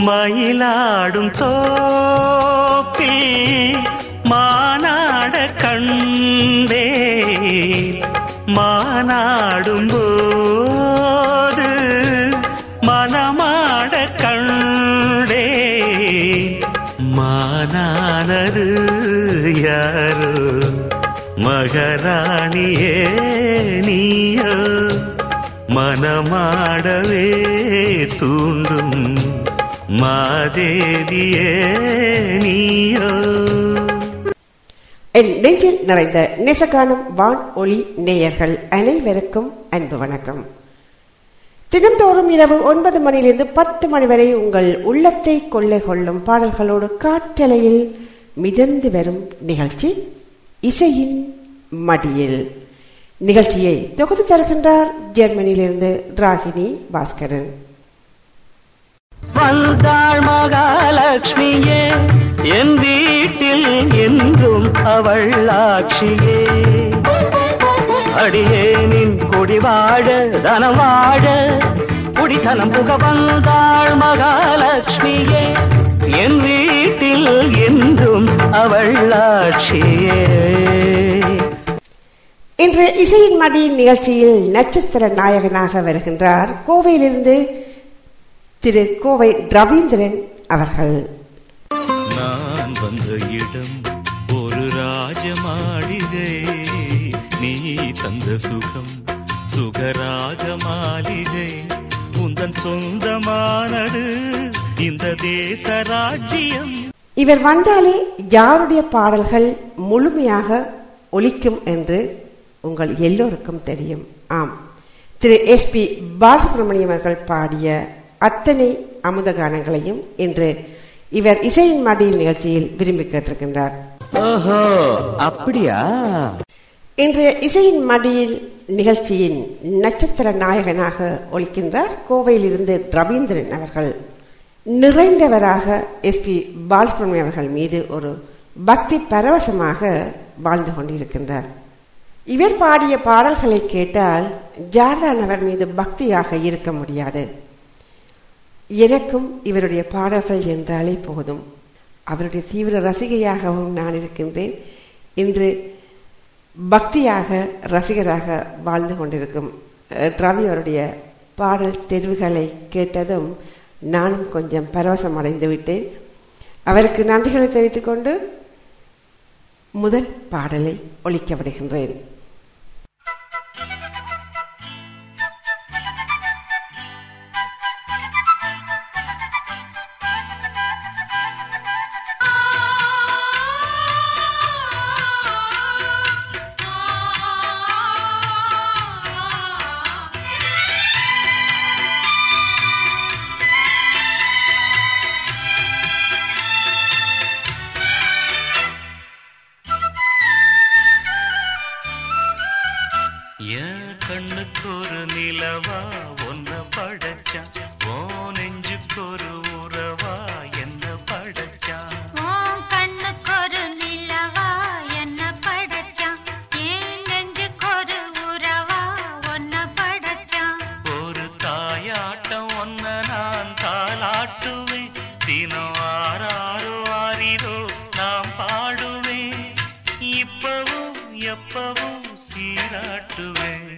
மயிலாடும் தோப்பில் மானாட கண்டே மானாடும் போது மனமாட கண்டே. மானானது யாரோ? மகராணியே நீயோ? மனமாடவே தூண்டும் மாதேவியே நீயோ. என் நெஞ்சில் நிறைந்த நெசகானம் வான் ஒளி நேயர்கள் அனைவருக்கும் அன்பு வணக்கம். தினந்தோறும் இரவு ஒன்பது மணியிலிருந்து பத்து மணி வரை உங்கள் உள்ளத்தை கொள்ளை கொள்ளும் பாடல்களோடு காற்றலையில் மிதந்து வரும் நிகழ்ச்சி இசையின் மடியில். நிகழ்ச்சியை தொகுத்து தருகின்றார் ஜெர்மனியிலிருந்து ராகினி பாஸ்கரன். வந்தாள் மகாலட்சுமியே என் வீட்டில் என்றும் அவள் ஆட்சியே. அடியேனின் குடி வாழ தனம் வாழ குடித்தனம் புக வந்தாள் மகாலட்சுமியே என் வீட்டில் என்றும் அவள் ஆட்சியே. இன்று இசையின் மடியின் நிகழ்ச்சியில் நட்சத்திர நாயகனாக வருகின்றார். கோவையிலிருந்து திரு கோவை ரவீந்திரன் அவர்கள். நான் வந்த இடம் ஒரு ராஜமாளிகை. நீ தந்த சுகம் சுகராஜ மாளிகை. உந்தன் சொந்தமானது இந்த தேச ராஜ்யம். இவர் வந்தாலே யாருடைய பாடல்கள் முழுமையாக ஒலிக்கும் என்று உங்கள் எல்லோருக்கும் தெரியும். ஆம். திரு எஸ் பி பாலசுப்ரமணியம் அவர்கள் பாடிய அத்தனை அமுத கானங்களையும் இன்று இவர் இசையின் மடியில் நிகழ்ச்சியில் விரும்பி கேட்டிருக்கின்றார். அப்படியா? இன்றைய இசையின் மடியில் நிகழ்ச்சியின் நட்சத்திர நாயகனாக ஒலிக்கின்றார் கோவையிலிருந்து ரவீந்திரன் அவர்கள். நிறைந்தவராக எஸ் பி பாலசுப்ரமணியம் அவர்கள் மீது ஒரு பக்தி பரவசமாக வாழ்ந்து கொண்டிருக்கின்றார். இவர் பாடிய பாடல்களை கேட்டால் ஜார்தான் அவர் மீது பக்தியாக இருக்க முடியாது. எனக்கும் இவருடைய பாடல்கள் என்றாலே போதும். அவருடைய தீவிர ரசிகையாகவும் நான் இருக்கின்றேன். இன்று பக்தியாக ரசிகராக வாழ்ந்து கொண்டிருக்கும் ரவி அவருடைய பாடல் தெரிவுகளை கேட்டதும் நானும் கொஞ்சம் பரவசம் அடைந்து விட்டேன். அவருக்கு நன்றிகளை தெரிவித்துக் கொண்டு முதல் பாடலை ஒழிக்க விடுகின்றேன். எப்பவும் சீராட்டுவேன்.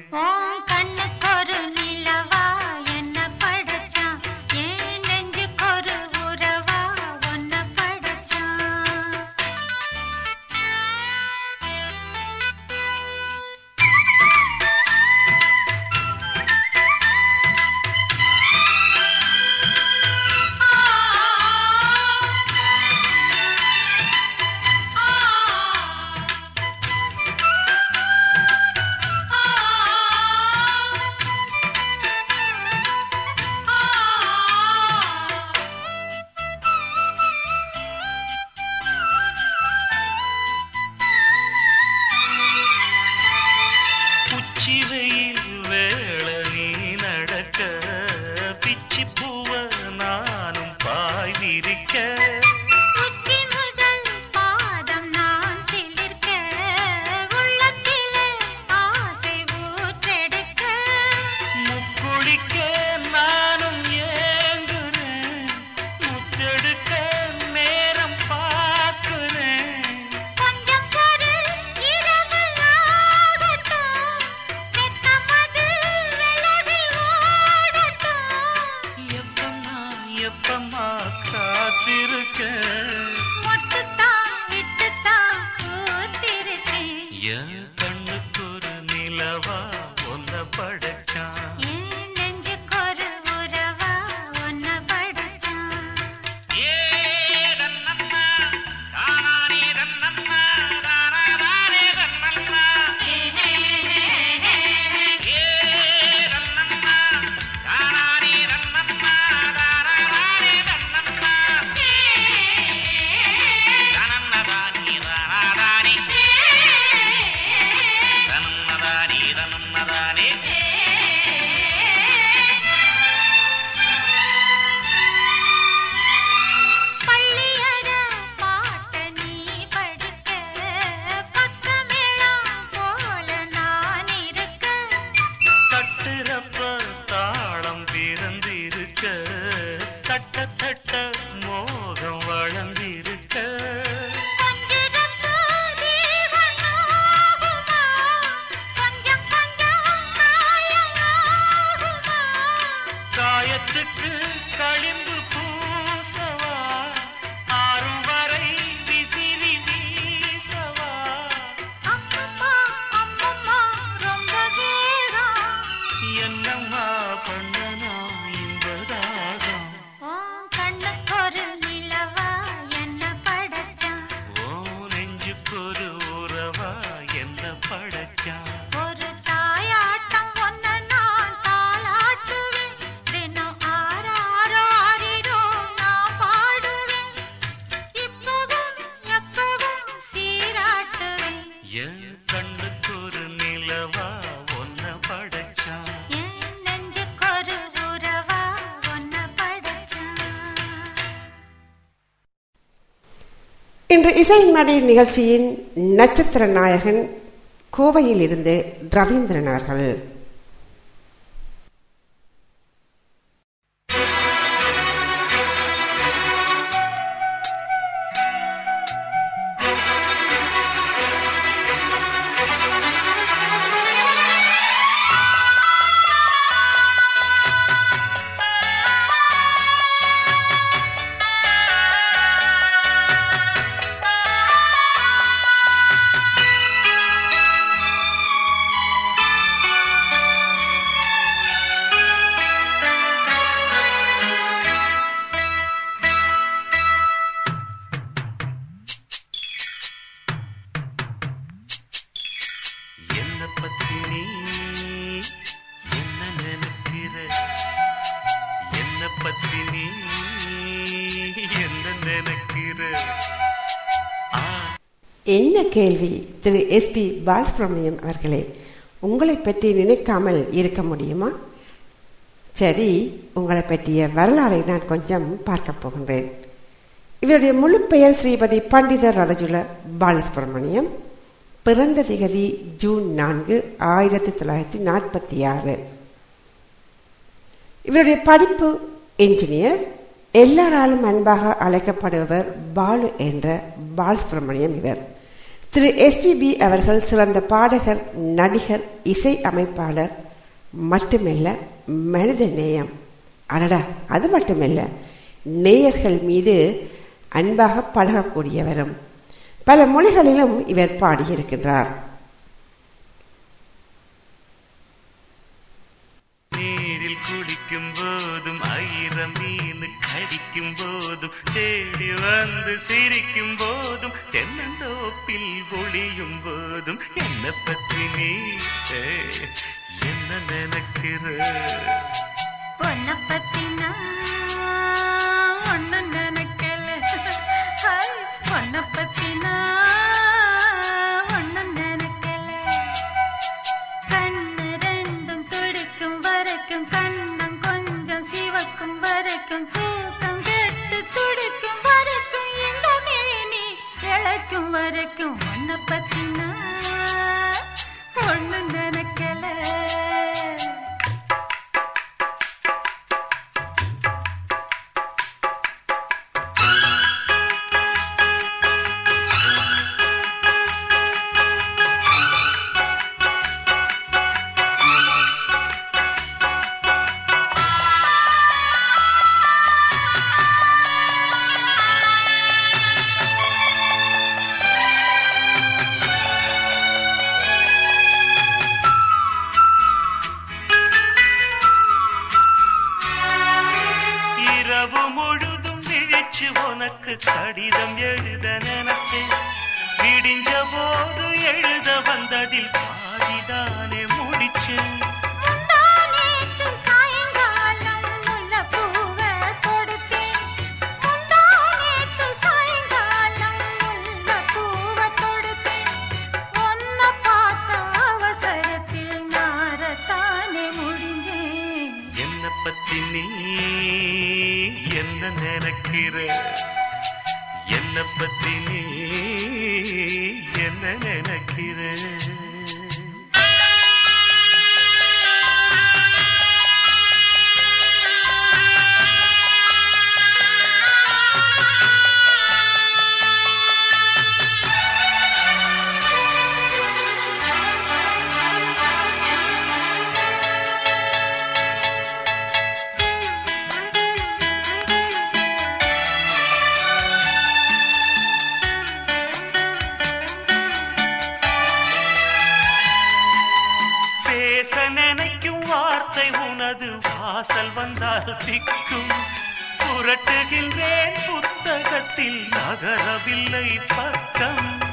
இசை மடை நிகழ்ச்சியின் நட்சத்திர நாயகன் கோவையில் இருந்து ரவீந்திரன் அவர்கள். கேள்வி திரு எஸ் பி பாலசுப்ரமணியம் அவர்களே உங்களை பற்றி நினைக்காமல் இருக்க முடியுமா? சரி உங்களை பற்றிய வரலாறை நான் கொஞ்சம் பார்க்க போகின்றேன். இவருடைய முழு பெயர் ஸ்ரீபதி பண்டிதர் ரதஜுல பாலசுப்ரமணியம். பிறந்த திகதி ஜூன் நான்கு ஆயிரத்தி தொள்ளாயிரத்தி நாற்பத்தி ஆறு. இவருடைய படிப்பு என்ஜினியர். எல்லாராலும் அன்பாக அழைக்கப்படுபவர் பாலு என்ற பாலசுப்ரமணியம் இவர். திரு எஸ்பிபி அவர்கள் சிறந்த பாடகர் நடிகர் இசை அமைப்பாளர் மட்டுமல்ல மனித நேயம். அடடா அது மட்டுமல்ல நேயர்கள் மீது அன்பாக பழகக்கூடியவரும் பல மொழிகளிலும் இவர் பாடியிருக்கின்றார். நீரில் குடிக்கும் போதும் ஆயிரம் மீன் கடிக்கும் போதும் தேடி வந்து சிரிக்கும் போது தென்னந்தோப்பில் ஒளியும் போதும். என்ன பற்றி நீ என்ன நினைக்கிற? உன்னை பத்தி நான் ஒண்ணு நினைக்கல. ஹாய், பத்தி வாசல் வந்தால் திக்கும். புரட்டுகின்றேன் புத்தகத்தில் நகரவில்லை பக்கம்.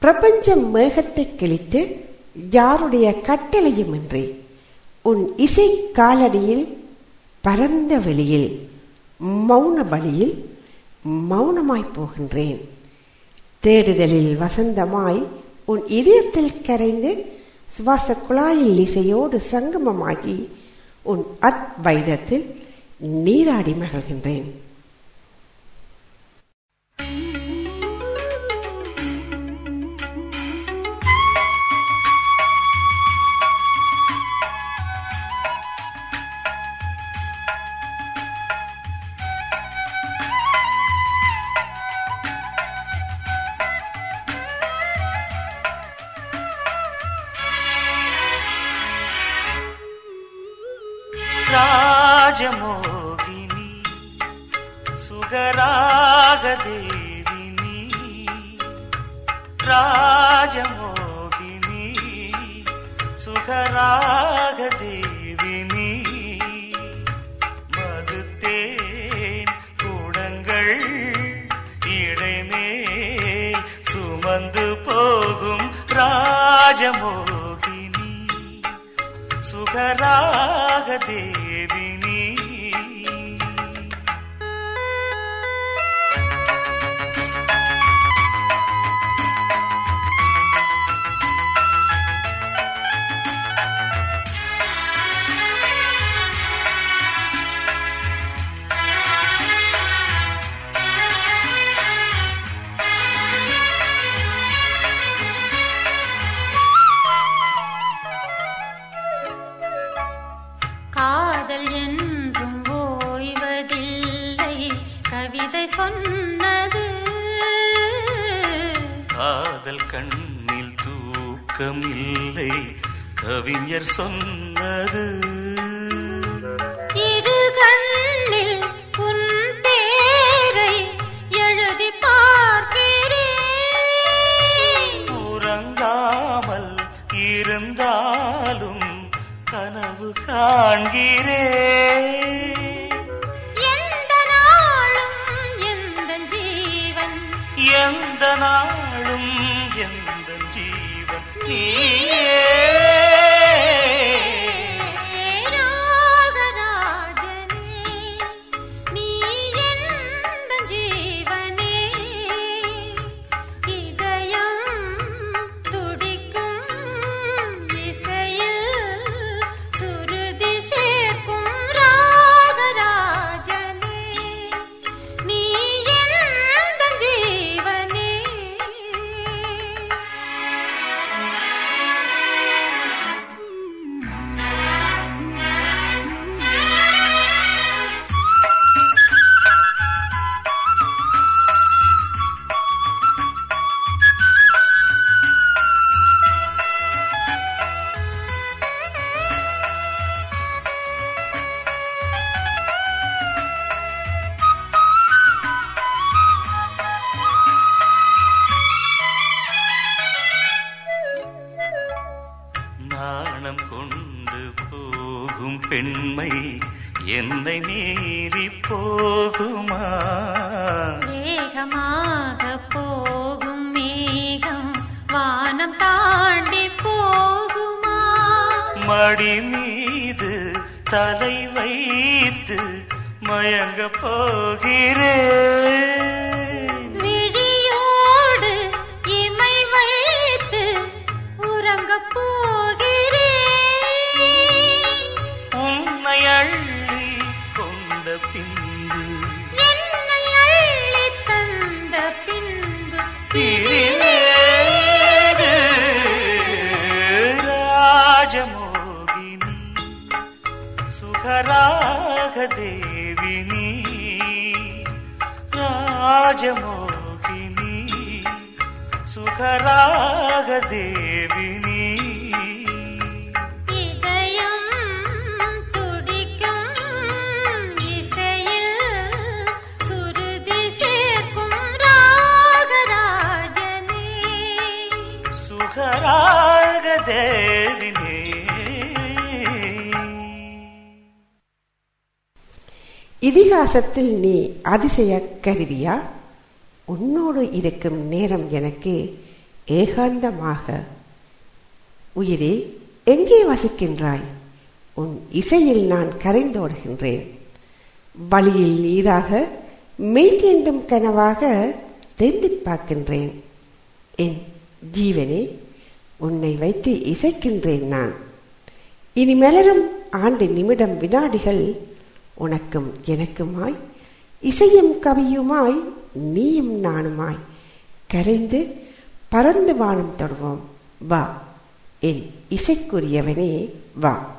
பிரபஞ்சம் மேகத்தை கிழித்து யாருடைய கட்டளையுமின்றி உன் இசை காலடியில் பரந்த வெளியில் மௌன வழியில் மௌனமாய் போகின்றேன். தேடுதலில் வசந்தமாய் உன் இதயத்தில் கரைந்து சுவாச குழாயில் இசையோடு சங்கமமாகி உன் அத்வைதத்தில் நீராடி மகிழ்கின்றேன். ராஜமோகினி சுகராக தேவினி ராஜமோகினி சுகராக தேவினி. மதுத்தேன் கூடங்கள் இடைமேல் சுமந்து போகும் ராஜமோகினி சுகராக தேவி தர்க்கமில்லை கவிஞர் சொன்னது இதிகாசத்தில் நீ அதிசய கருவியா? உன்னோடு இருக்கும் நேரம் எனக்கு ஏகாந்தமாக. உயிரே எங்கே வசிக்கின்றாய்? உன் இசையில் நான் கரைந்தோடுகின்றேன் வழியில் நீராக மெய்தீண்டும் கனவாக தேண்டி பார்க்கின்றேன். என் ஜீவனே உன்னை வைத்து இசைக்கின்றேன் நான். இனி மலரும் ஆண்டு நிமிடம் வினாடிகள் உனக்கும் எனக்குமாய் இசையும் கவியுமாய் நீயும் நானுமாய் கரைந்து பறந்து வானம் தொடுவோம். வா என் இசைக்குரியவனே வா.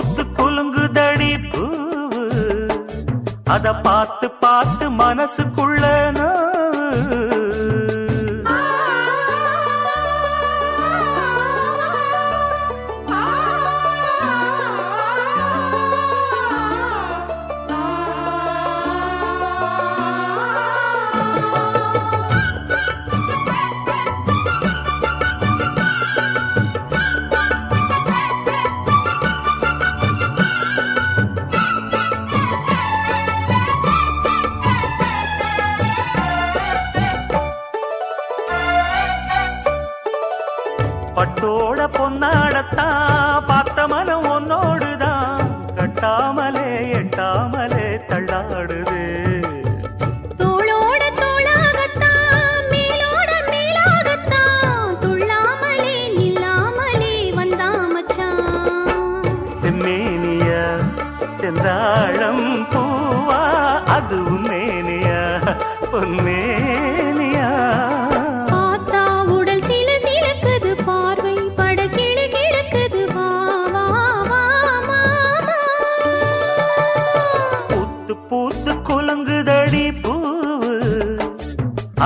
பூத்து குலுங்குதடி பூவு. அத பார்த்து பார்த்து மனசுக்குள்ள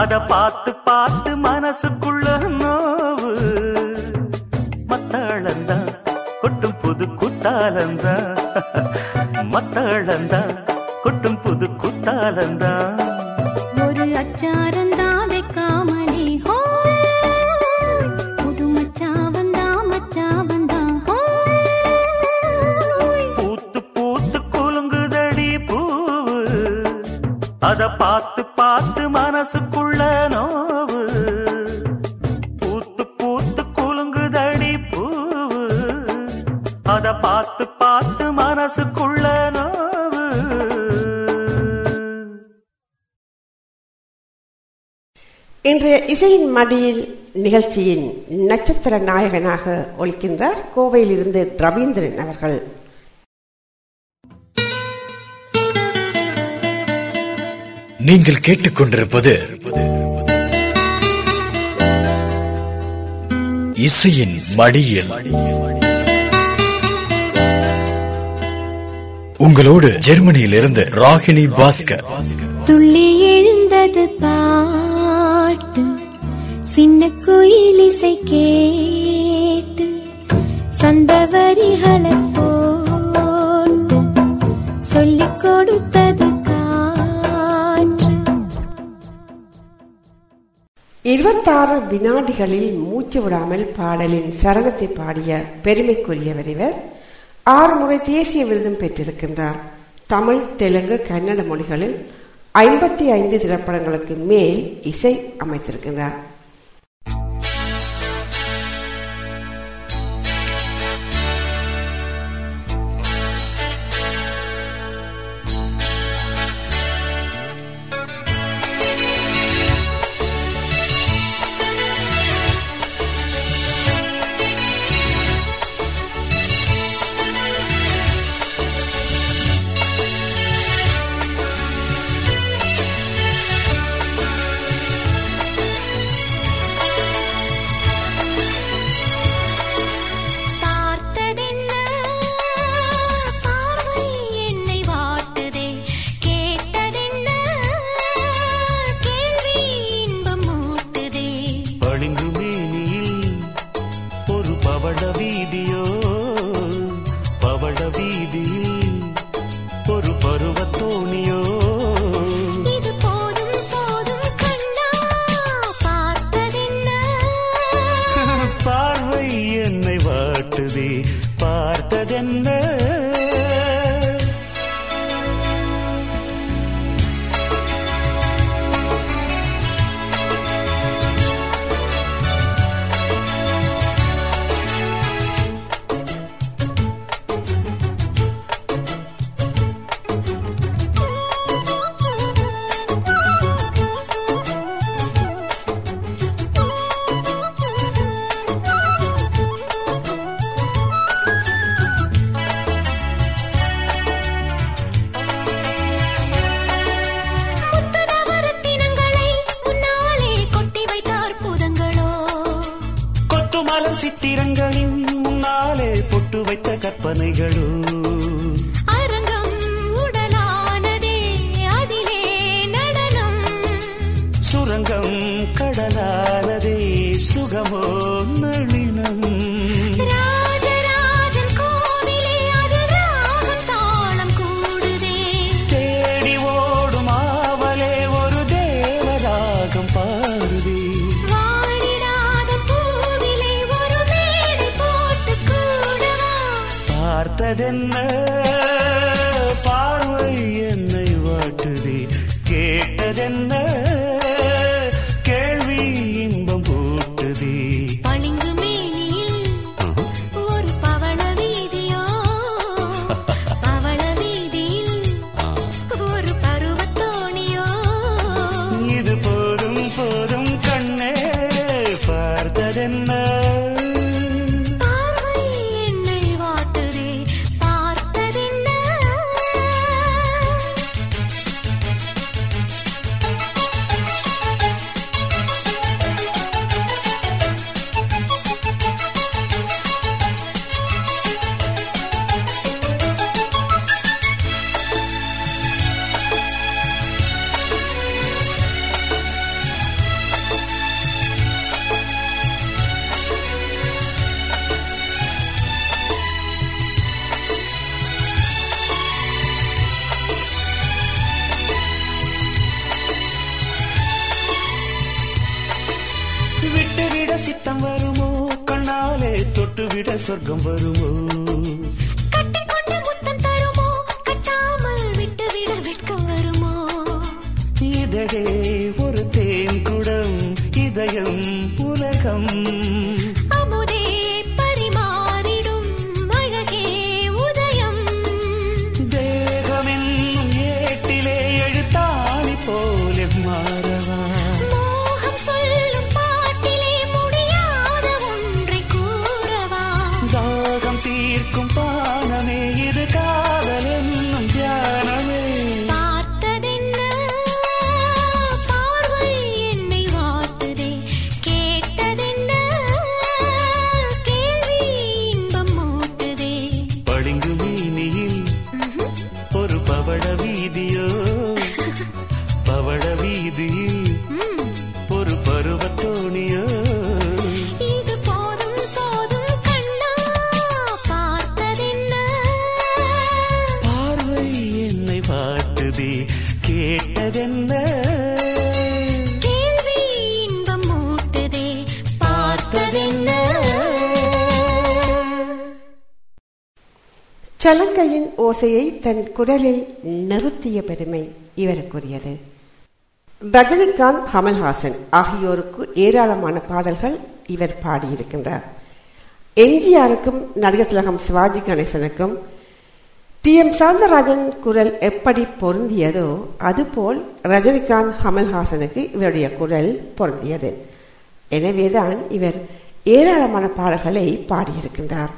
அத பார்த்து பார்த்து மனசுக்குள்ள நோவு. மத்தாளந்தா கொட்டும் புது குத்தாலந்தா மத்தாளந்தா கொட்டும் புது குத்தாலந்தா இன்றைய இசையின் மடியில் நிகழ்ச்சியின் நட்சத்திர நாயகனாக ஒழிக்கின்றார் கோவையிலிருந்து ரவீந்திரன் அவர்கள். நீங்கள் கேட்டுக்கொண்டிருப்பது இசையின் மடியில். உங்களோடு ஜெர்மனியில் இருந்து ராகினி பாஸ்கர். துள்ளி எழுந்தது பா பாட்டு சின்ன குயில் இசை கேட்டு சந்தவரிகளை போட்டு சொல்லிக் கொடுத்தது இருபத்தாறு வினாடிகளில் மூச்சு விடாமல் பாடலின் சரணத்தை பாடிய பெருமைக்குரியவர் இவர். ஆறு முறை தேசிய விருதும் பெற்றிருக்கின்றார். தமிழ் தெலுங்கு கன்னட மொழிகளில் ஐம்பத்தி ஐந்து திரைப்படங்களுக்கு மேல் இசை அமைத்திருக்கின்றார். சலங்கையின் ஓசையை தன் குரலில் நிறுத்திய பெருமை இவருக்குரியது. ரஜினிகாந்த் கமல்ஹாசன் ஆகியோருக்கு ஏராளமான பாடல்கள் இவர் பாடியிருக்கின்றார். எம்ஜிஆருக்கும் நடிகர் திலகம் சிவாஜி கணேசனுக்கும் டி எம் சவுந்தரராஜன் குரல் எப்படி பொருந்தியதோ அதுபோல் ரஜினிகாந்த் கமல்ஹாசனுக்கு இவருடைய குரல் பொருந்தியது. எனவேதான் இவர் ஏராளமான பாடல்களை பாடியிருக்கின்றார்.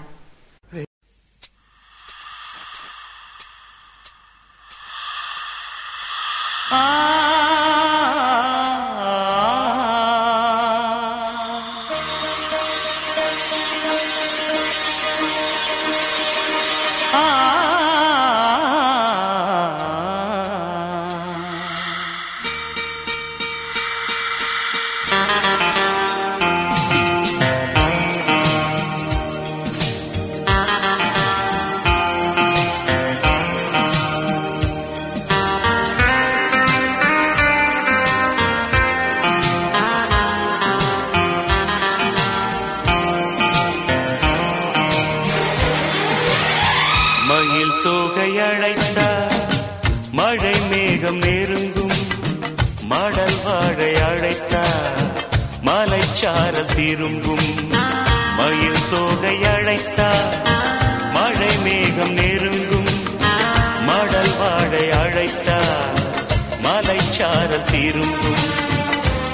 அலைச்சாரல் திரும்பும்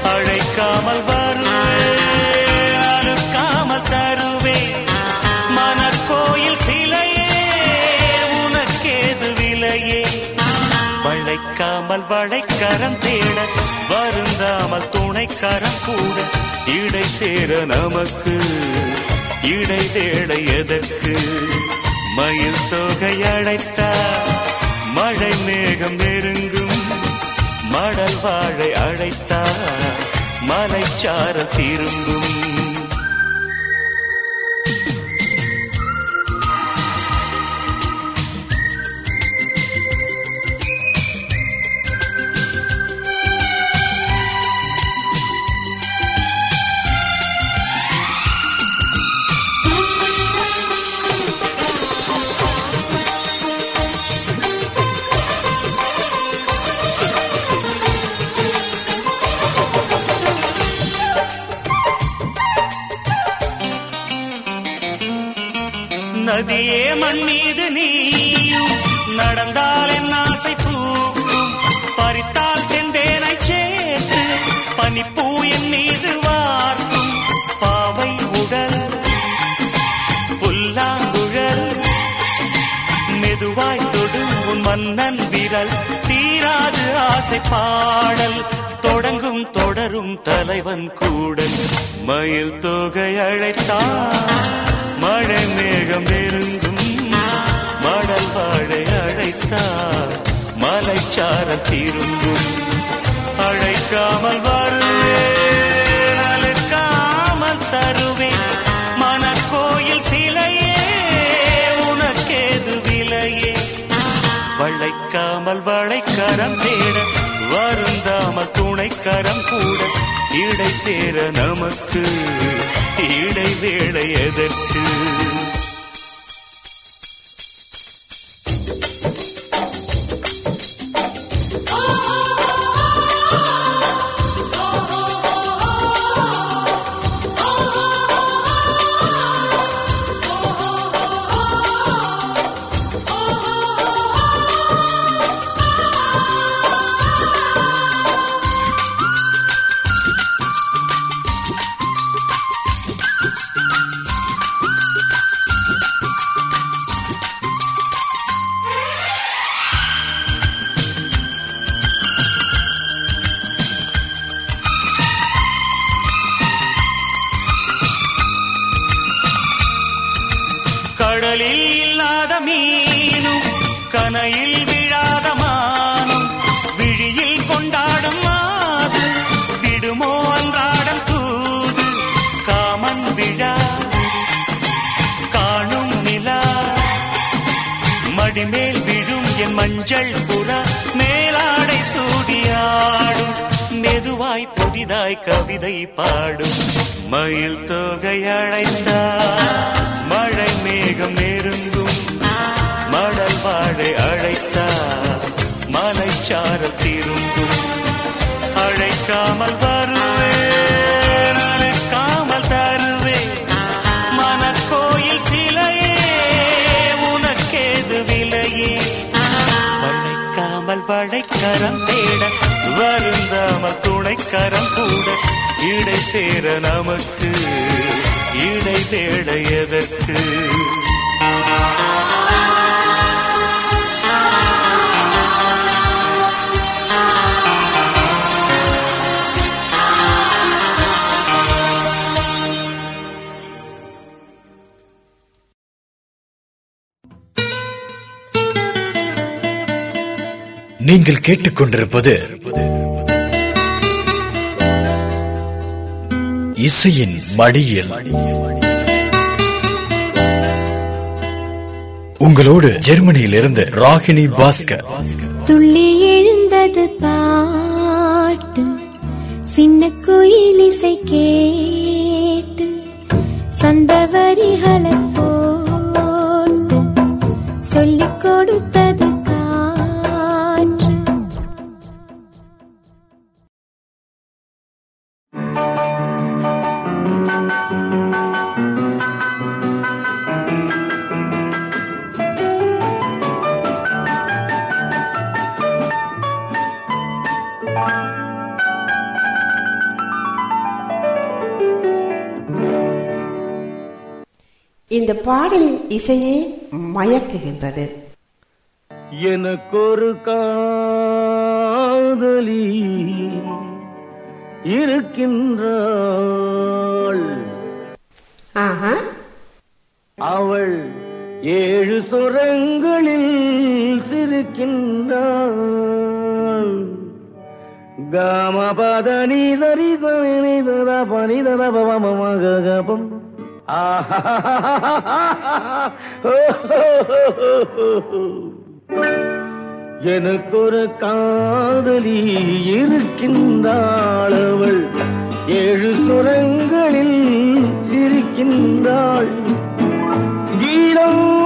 அழைக்காமல் வருவே அறுக்காமல் தருவே மனக்கோயில் சிலையே உனக்கேது விலையே. வளைக்காமல் வளைக்கரம் தேட வருந்தாமல் துணைக்கரம் கூட. இடை சேர நமக்கு இடை தேட எதற்கு? மயில் தொகை அழைத்தார் மழை மேகம் நெருங்கு மடல் வாழை அழைத்தார். மலைச்சார திரும்பும் மன்னன் விரல் தீராது ஆசை பாடல் தொடங்கும் தொடரும் தலைவன் கூடல். மயில் தொகை அழைத்தான் மழை மேகம் நெருங்கும். மடல் வாழை அழைத்தார் மலைச்சார திரும்பும். அழைக்காமல் வரும் வளைக்காமல் வளைக்கரம் தேட வருந்தாமல் துணைக்கரம் கூட. இடை சேர நமக்கு இடை வேளை எதற்கு? எதற்கு? இடை தேட எதற்கு? நீங்கள் கேட்டுக்கொண்டிருப்பது இசையின் மடியில். உங்களோடு ஜெர்மனியில் இருந்து ராகினி பாஸ்கர். துள்ளி எழுந்தது பாட்டு சின்ன குயில் இசை கேட்டு சந்த வரிகளை போட்டு சொல்லிக் கொடுத்தது இந்த பாடலின் இசையே மயக்குகின்றது. எனக்கொரு காதலி இருக்கின்றாள். ஆஹா. அவள் ஏழு சுரங்களில் சிரிக்கின்றாள். காமபத நீதரி நிதர பனிதர எனக்கு ஒரு காதலி இருக்கின்றாள் அவள் ஏழு சுரங்களில் சிரிக்கின்றாள். கீதம்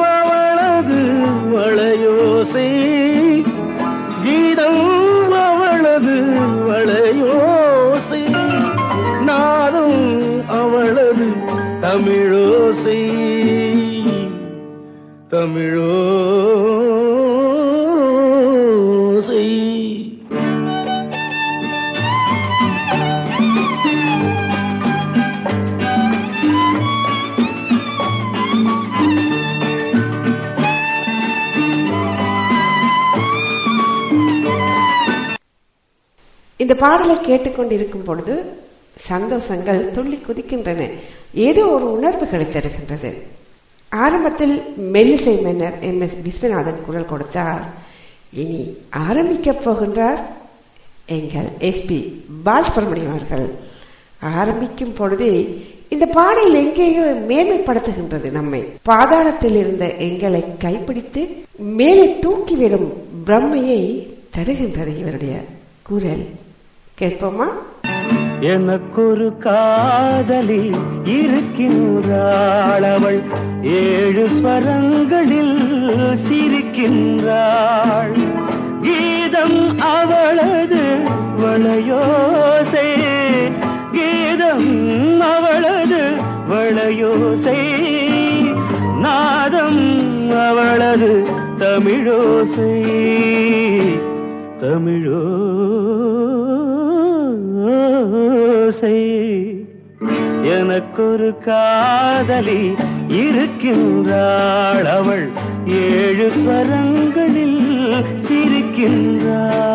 தமிழோசை. இந்த பாடலை கேட்டுக்கொண்டிருக்கும் பொழுது சந்தோஷங்கள் துள்ளி குதிக்கின்றன. ஏதோ ஒரு உணர்வுகளை தருகின்றது ஆரம்பத்தில் மெல்லிசை மன்னர் எம். எஸ். விஸ்வநாதன் குரல் கொடுத்தார். இனி ஆரம்பிக்கப் போகின்றார் எங்கள் எஸ்பி பாலசுப்ரமணியம் அவர்கள். ஆரம்பிக்கும் பொழுதே இந்த பாடல் எங்கேயோ மேன்மைப்படுத்துகின்றது நம்மை. பாதாளத்தில் இருந்த எங்களை கைப்பிடித்து மேலே தூக்கிவிடும் பிரம்மையை தருகின்றது இவருடைய குரல். கேட்போமா? எனக்கொரு காதலி இருக்கின்றாள் அவள். ஏழு ஸ்வரங்களில் சிரிக்கின்றாள். கீதம் அவளது வளையோசை. கீதம் அவளது வளையோசை. நாதம் அவளது தமிழோசை. தமிழோசை. எனக்கொரு காதலி இருக்கின்றாள் அவள். ஏழு ஸ்வரங்களில் சிரிக்கின்றாள்.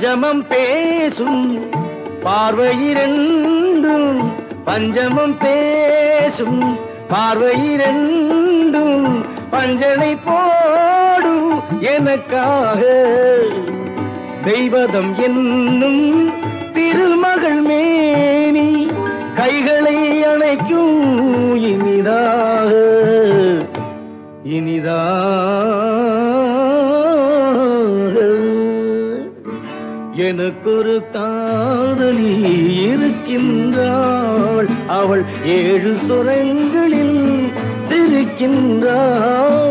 பஞ்சமம் பேசும் பார்வையிரண்டும் பஞ்சமம் பேசும் பார்வையிரண்டும் பஞ்சனை போடும் எனக்காக. தெய்வதம் என்னும் திருமகள் மேனி கைகளை அணைக்கும் இனிதாக இனிதாக எனக்கொரு காதலி இருக்கின்றாள். அவள் ஏழு சுரங்களில் சிரிக்கின்றாள்.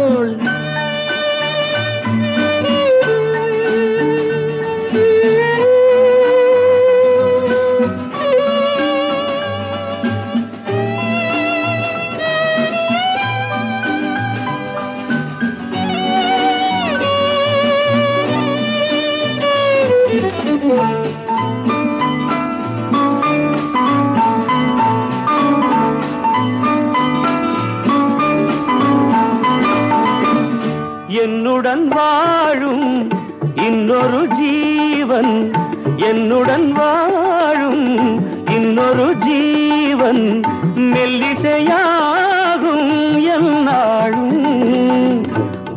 ஜீவன் என்னுடன் வாழும் இன்னொரு ஜீவன் மெல்லிசையாகும் என்னாலும்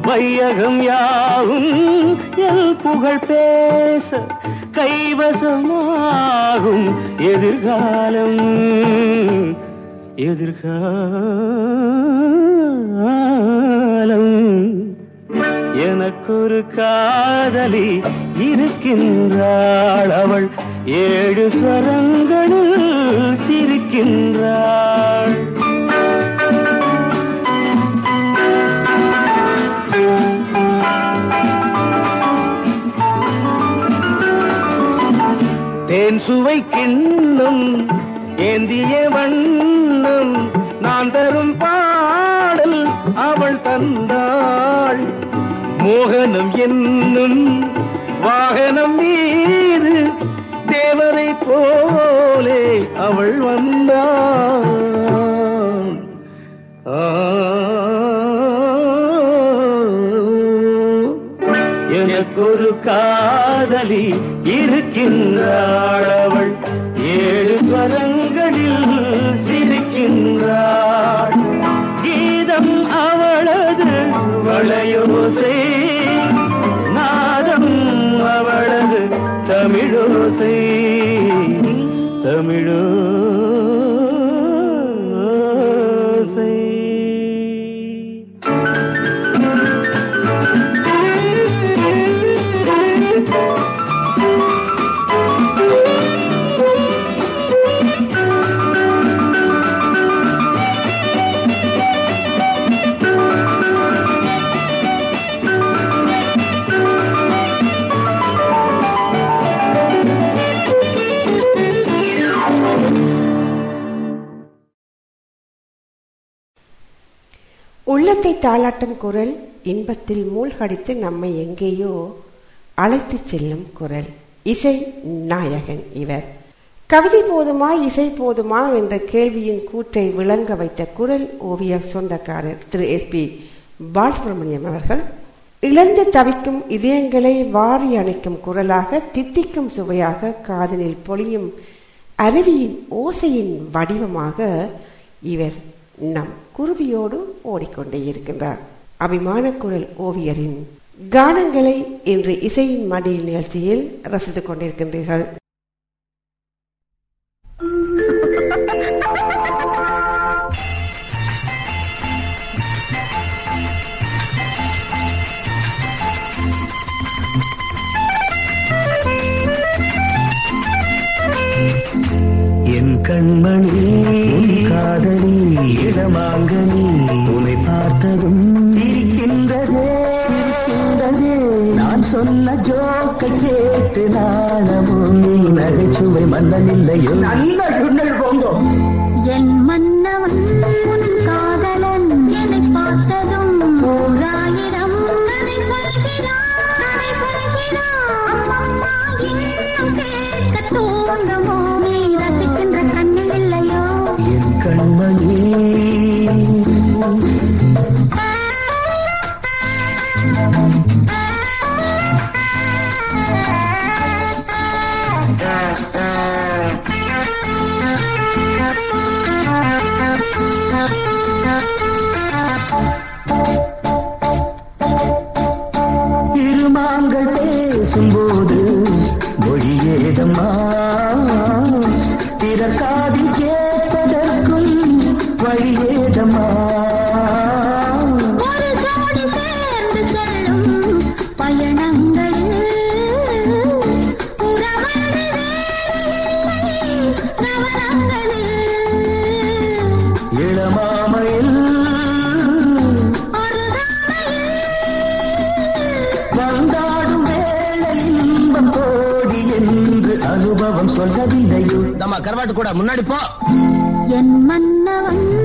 வையகம் யாவும் எல் புகழ் பேச கைவசமாகும் எதிர்காலம். எதிர்காலம். எனக்கொரு காதலி இருக்கின்றாள் அவள். ஏழு ஸ்வரங்களில் சிரிக்கின்றாள். தேன் சுவை கிண்ணம் ஏந்திய வண்ணம் நான் தரும் பாடல் அவள் தந்தாள். மோகனம் என்னும் வாகனம் மீது தேவரை போலே அவள் வந்தான். எனக்கொரு காதலி இருக்கின்றாள் அவள். ஏழு ஸ்வரங்களில் சிரிக்கின்றாள். கீதம் அவளது வளையோசை தமிழோ உள்ளத்தை தாளாட்டும் குரல் இன்பத்தில் மூழ்கடித்து நம்மை எங்கேயோ அழைத்து செல்லும் குரல். இசை நாயகன் இவர். கவிதை போதுமா இசை போதுமா என்ற கேள்வியின் கூற்றை விளங்க வைத்த குரல் ஓவிய சொந்தக்காரர் திரு எஸ் பி பாலசுப்ரமணியம் அவர்கள் இழந்து தவிக்கும் இதயங்களை வாரி அணைக்கும் குரலாக தித்திக்கும் சுவையாக காதலில் பொழியும் அருவியின் ஓசையின் வடிவமாக இவர் நம் குருதியோடு ஓடிக்கொண்டே இருக்கின்றார். அபிமான குரல் ஓவியரின் கானங்களை இன்று இசையின் மடியில் நிகழ்ச்சியில் ரசித்துக் கொண்டிருக்கின்றீர்கள். என் கண்மணி காதலி இடமாங்கனி உன்னை பார்த்ததும் சிரிக்கின்றதே சிரிக்கின்றதே நான் சொன்ன ஜோக்கை கேட்டு நாணமும் நீ நகைச்சுவை மன்னன் இல்லையோ நல்ல சுண்ணல் போங்கோ என் மன்னவன் அம்மா பிறக்கா கருவாட்டு கூட. முன்னாடி போ. என் மன்னவன்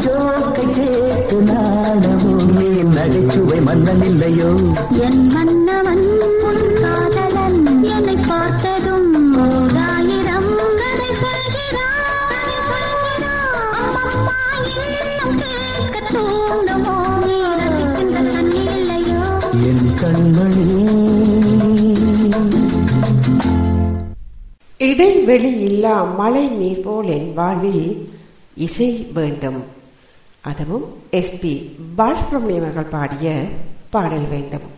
ஜோக்கு கேட்டு நாடமோ நீ நகைச்சுவை மன்னன் இல்லையோ என் மன்னவன் காதலன் என்னை பார்த்ததும் ஓராயிரம் கதை சொல்கிறான் என் கண்மணி இடைவெளி இல்லா மழை நீர் போல் என் வாழ்வில் இசை வேண்டும். அதுவும் எஸ்பி பாலசுப்ரமணியம் அவர்கள் பாடிய பாடல் வேண்டும்.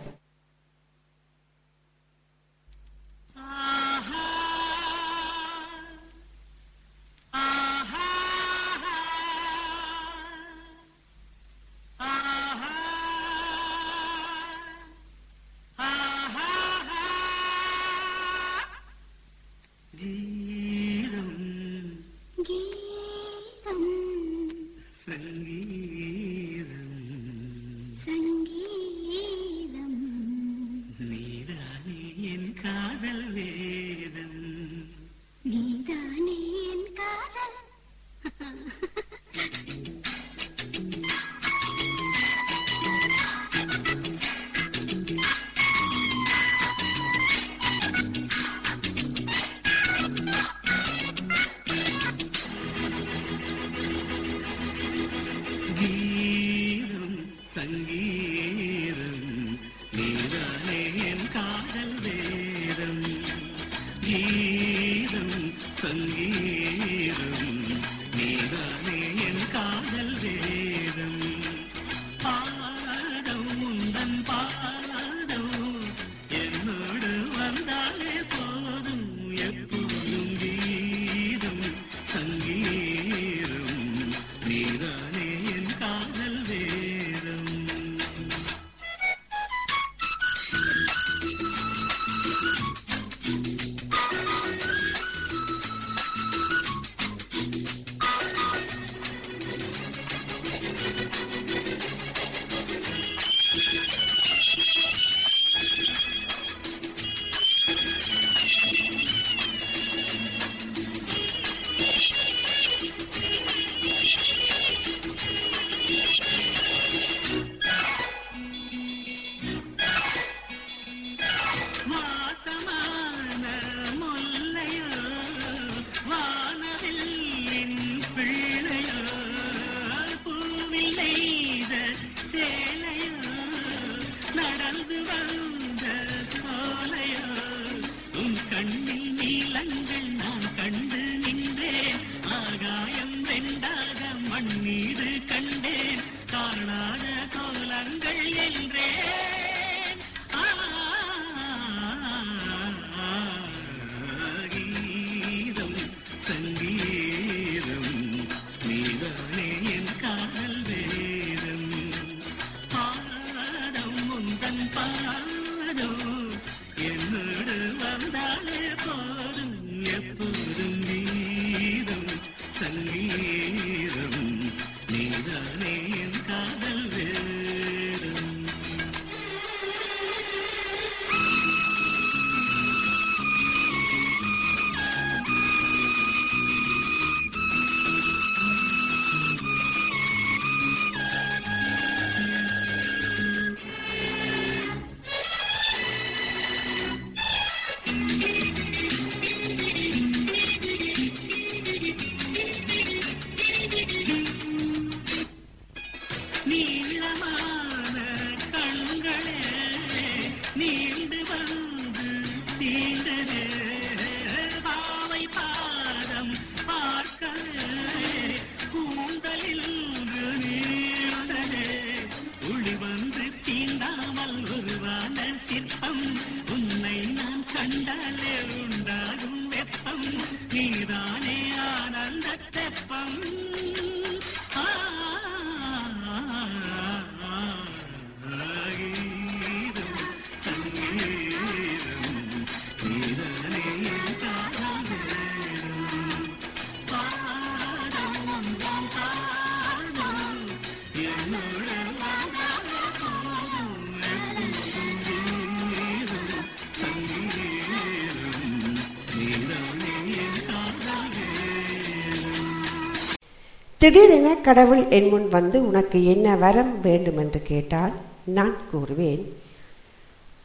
திடீரென கடவுள் என் முன் வந்து உனக்கு என்ன வரம் வேண்டும் என்று கேட்டால் நான் கூறுவேன்.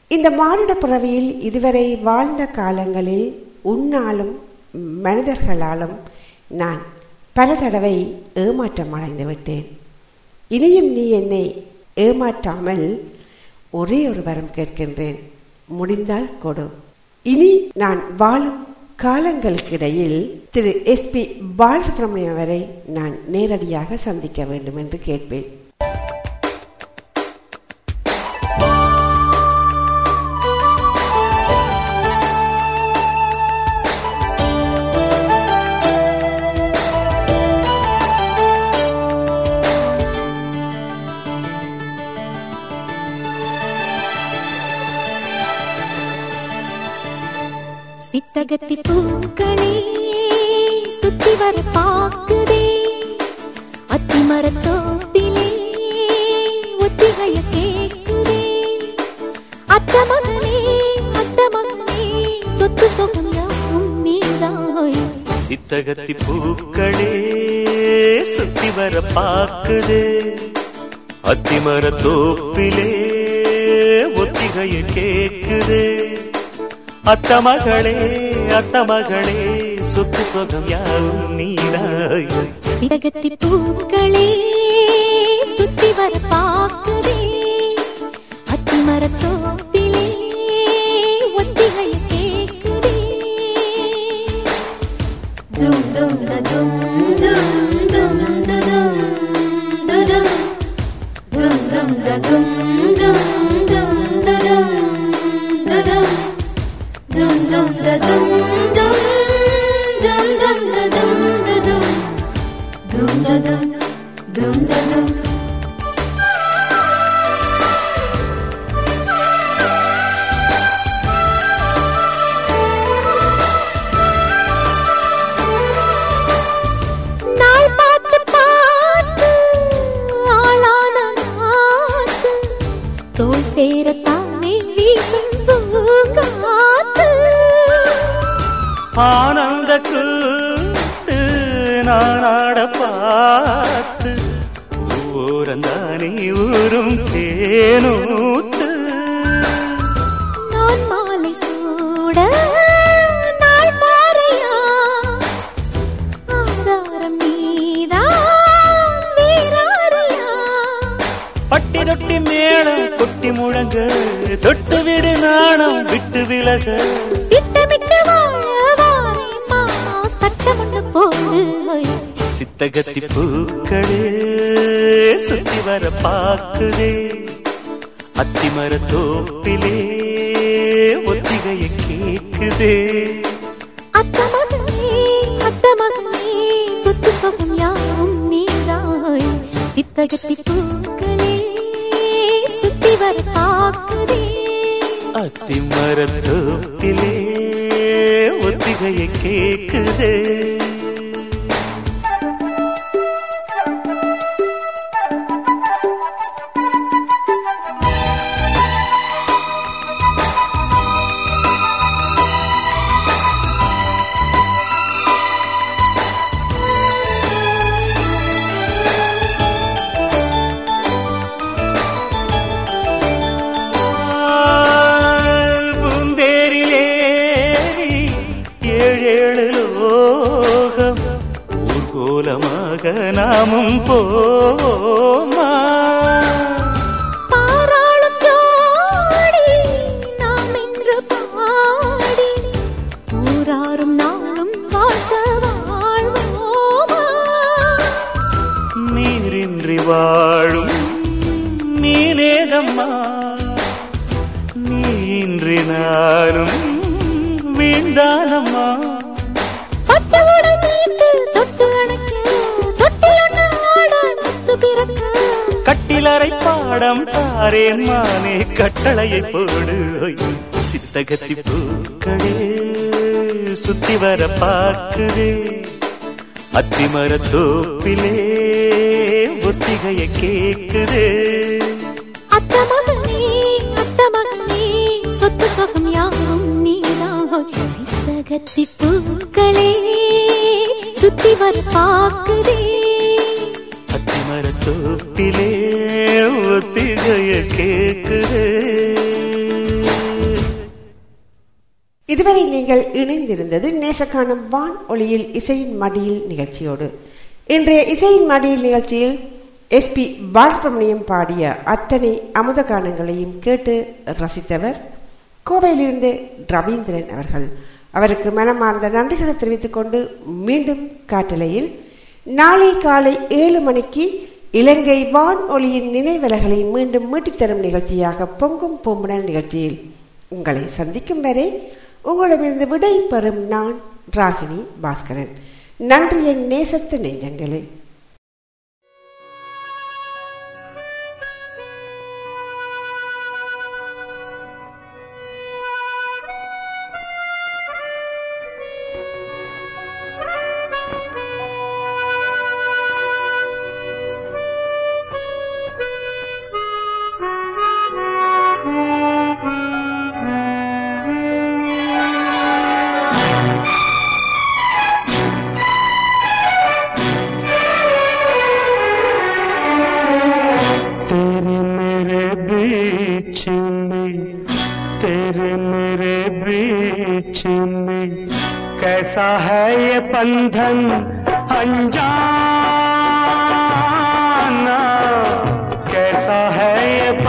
இந்த மானிட பிறவியில் இதுவரை வாழ்ந்த காலங்களில் உன்னாலும் மனிதர்களாலும் நான் பல தடவை ஏமாற்றம் அடைந்து விட்டேன். இனியும் நீ என்னை ஏமாற்றாமல் ஒரே ஒரு வரம் கேட்கின்றேன். முடிந்தால் கொடு. இனி நான் வாழும் காலங்களுக்கிடையில் திரு எஸ் பி பாலசுப்ரமணியம் வரை நான் நேரடியாக சந்திக்க வேண்டும் என்று கேட்பேன். சித்தகத்தி பூக்களே சுத்தி வர பாக்குதே. அத்தி மரத்தோப்பிலே ஒத்திகைய கேக்குதே. அத்த மகனே அத்த மகனே சொத்து சொகம் நீதாய் சித்தகத்தி பூக்களே சுத்தி வர பாக்குதே. அத்திமர தோப்பிலே ஒத்திகைய கேக்குதே. அத்த மகளே அத்த மகளே சொத்து சொகம் யாரும் நீதாய். சிறகத்தி பூக்களே சுத்தி வர கொட்டி முழங்க. தொட்டு விடு நாணம் விட்டு விலக. திட்டமிட்டு வாழ வாரேம்மா சட்டம் ஒண்ணு போடு. சித்தகத்தி பூக்களே சுத்தி வர பாக்குதே. அத்திமர தோப்பிலே ஒத்திகைய கேக்குதே. அத்தமகனே அத்தமகனே சொத்து சொகம் யாவும் நீதாய் சித்தகத்தி பூக்களே அத்திமரத்தோப்பிலே ஒத்திகையை கேட்குதே. கட்டளையை போடு. சித்தகத்தி பூக்களே சுத்தி வர பார்க்குதே அத்திமர தோப்பிலே ஒத்திகைய கேக்குதே சித்தகத்தி பூக்களே சுத்தி வர பாக்குதே அத்திமர தோப்பிலே ஒத்திகைய கேக்குதே இதுவரை நீங்கள் இணைந்திருந்தது நேசக்கானம் வான் ஒளியில் இசையின் மடியில் நிகழ்ச்சியோடு. இன்றைய இசையின் மடியில் நிகழ்ச்சியில் எஸ்பி பாலசுப்ரமணியம் பாடிய அத்தனை அமுத கானங்களையும் கேட்டு ரசித்தவர் கோவையிலிருந்து ரவீந்திரன் அவர்கள். அவருக்கு மனமார்ந்த நன்றிகளை தெரிவித்துக் கொண்டு மீண்டும் காட்டலையில் நாளை காலை ஏழு மணிக்கு இலங்கை வான் ஒளியின் நினைவலைகளை மீண்டும் மீட்டித் தரும் நிகழ்ச்சியாக பொங்கும் பூம்புணல் நிகழ்ச்சியில் உங்களை சந்திக்கும் வரை உங்களிடமிருந்து விடை பெறும் நான் ராகினி பாஸ்கரன். நன்றி என் நேசத்து நெஞ்சங்களே.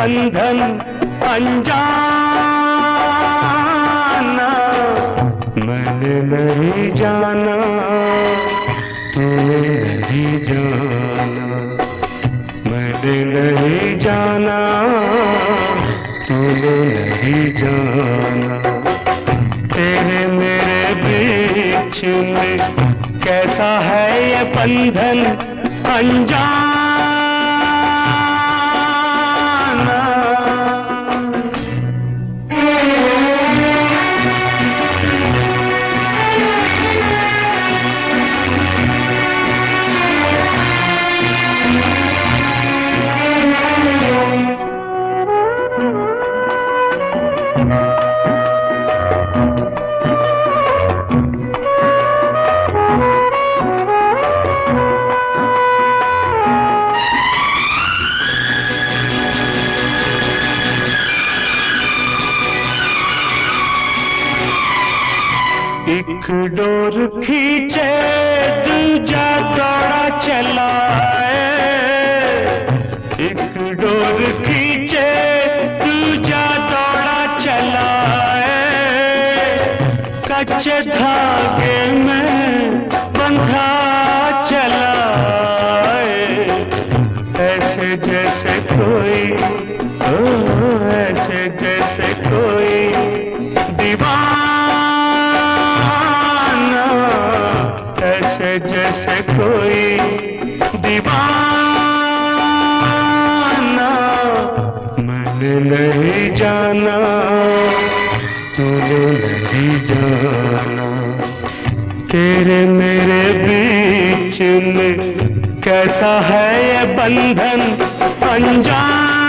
बंधन अनजाना। मैंने नहीं जाना, तूने नहीं जाना। मैंने नहीं जाना, तूने नहीं जाना। तेरे मेरे बीच में कैसा है ये बंधन अनजाना? डोर खींचे दूजा दौड़ा चला एक डोर खींचे दूजा दौड़ा चला कच्चे धागे में दीवाना मैंने नहीं जाना तूने नहीं जाना। तेरे मेरे बीच में कैसा है ये बंधन? अनजान